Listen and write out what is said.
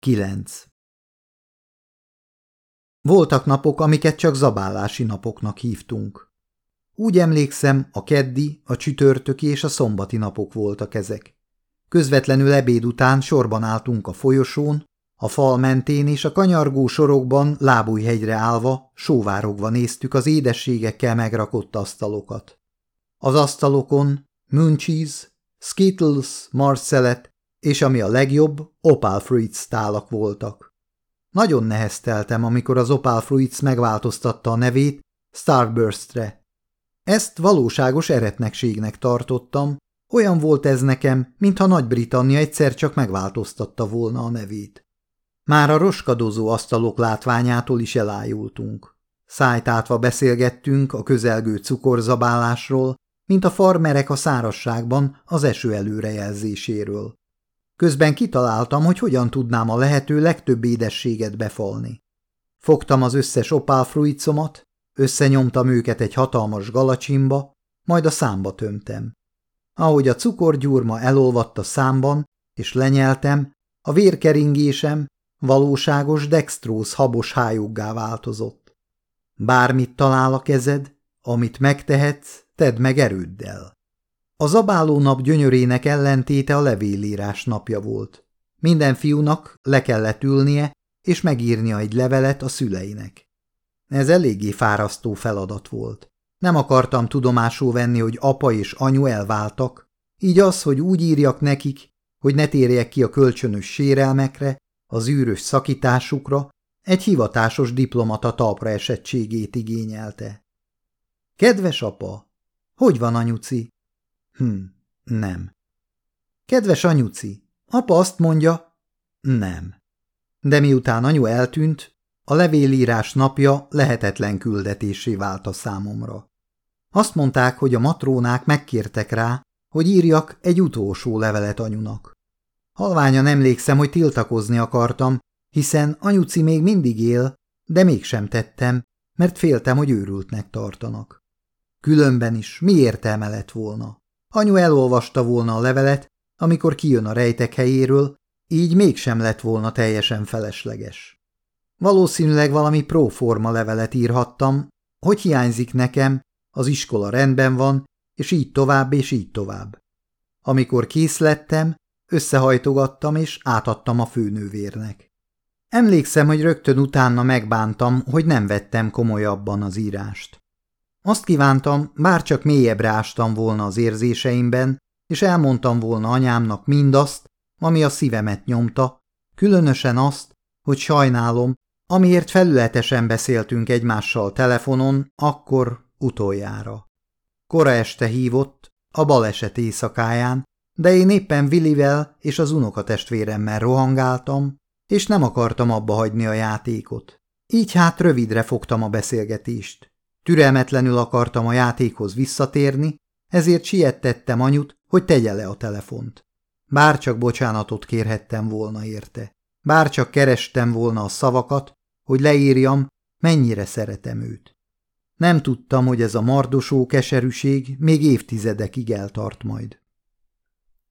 9. Voltak napok, amiket csak zabálási napoknak hívtunk. Úgy emlékszem, a keddi, a csütörtöki és a szombati napok voltak ezek. Közvetlenül ebéd után sorban álltunk a folyosón, a fal mentén és a kanyargó sorokban lábújhegyre állva, sóvárogva néztük az édességekkel megrakott asztalokat. Az asztalokon Munchies, Skittles, Marcellet és ami a legjobb, Opal Fruits tálak voltak. Nagyon nehezteltem, amikor az Opal Fruits megváltoztatta a nevét Starburstre. Ezt valóságos eretnekségnek tartottam, olyan volt ez nekem, mintha Nagy-Britannia egyszer csak megváltoztatta volna a nevét. Már a roskadozó asztalok látványától is elájultunk. Szájtátva beszélgettünk a közelgő cukorzabálásról, mint a farmerek a szárasságban az eső előrejelzéséről. Közben kitaláltam, hogy hogyan tudnám a lehető legtöbb édességet befalni. Fogtam az összes opálfruicomat, összenyomtam őket egy hatalmas galacsimba, majd a számba tömtem. Ahogy a cukorgyúrma elolvadt a számban, és lenyeltem, a vérkeringésem valóságos dextróz habos hájuggá változott. Bármit talál a kezed, amit megtehetsz, tedd meg erőddel. A zabáló nap gyönyörének ellentéte a levélírás napja volt. Minden fiúnak le kellett ülnie, és megírnia egy levelet a szüleinek. Ez eléggé fárasztó feladat volt. Nem akartam tudomásul venni, hogy apa és anyu elváltak, így az, hogy úgy írjak nekik, hogy ne térjek ki a kölcsönös sérelmekre, az űrös szakításukra, egy hivatásos diplomata talpra esettségét igényelte. Kedves apa, hogy van anyuci? Hm, nem. Kedves anyuci, apa azt mondja, nem. De miután anyu eltűnt, a levélírás napja lehetetlen küldetésé vált a számomra. Azt mondták, hogy a matrónák megkértek rá, hogy írjak egy utolsó levelet anyunak. Halványan emlékszem, hogy tiltakozni akartam, hiszen anyuci még mindig él, de mégsem tettem, mert féltem, hogy őrültnek tartanak. Különben is mi értelme lett volna? Anyu elolvasta volna a levelet, amikor kijön a rejtek helyéről, így mégsem lett volna teljesen felesleges. Valószínűleg valami próforma levelet írhattam, hogy hiányzik nekem, az iskola rendben van, és így tovább, és így tovább. Amikor kész lettem, összehajtogattam, és átadtam a főnővérnek. Emlékszem, hogy rögtön utána megbántam, hogy nem vettem komolyabban az írást. Azt kívántam, bár csak mélyebbre ástam volna az érzéseimben, és elmondtam volna anyámnak mindazt, ami a szívemet nyomta, különösen azt, hogy sajnálom, amiért felületesen beszéltünk egymással telefonon, akkor utoljára. Kora este hívott, a baleset éjszakáján, de én éppen Willivel és az unokatestvéremmel rohangáltam, és nem akartam abba hagyni a játékot. Így hát rövidre fogtam a beszélgetést. Türelmetlenül akartam a játékhoz visszatérni, ezért siettettem anyut, hogy tegye le a telefont. Bárcsak bocsánatot kérhettem volna érte. Bárcsak kerestem volna a szavakat, hogy leírjam, mennyire szeretem őt. Nem tudtam, hogy ez a mardosó keserűség még évtizedekig eltart majd.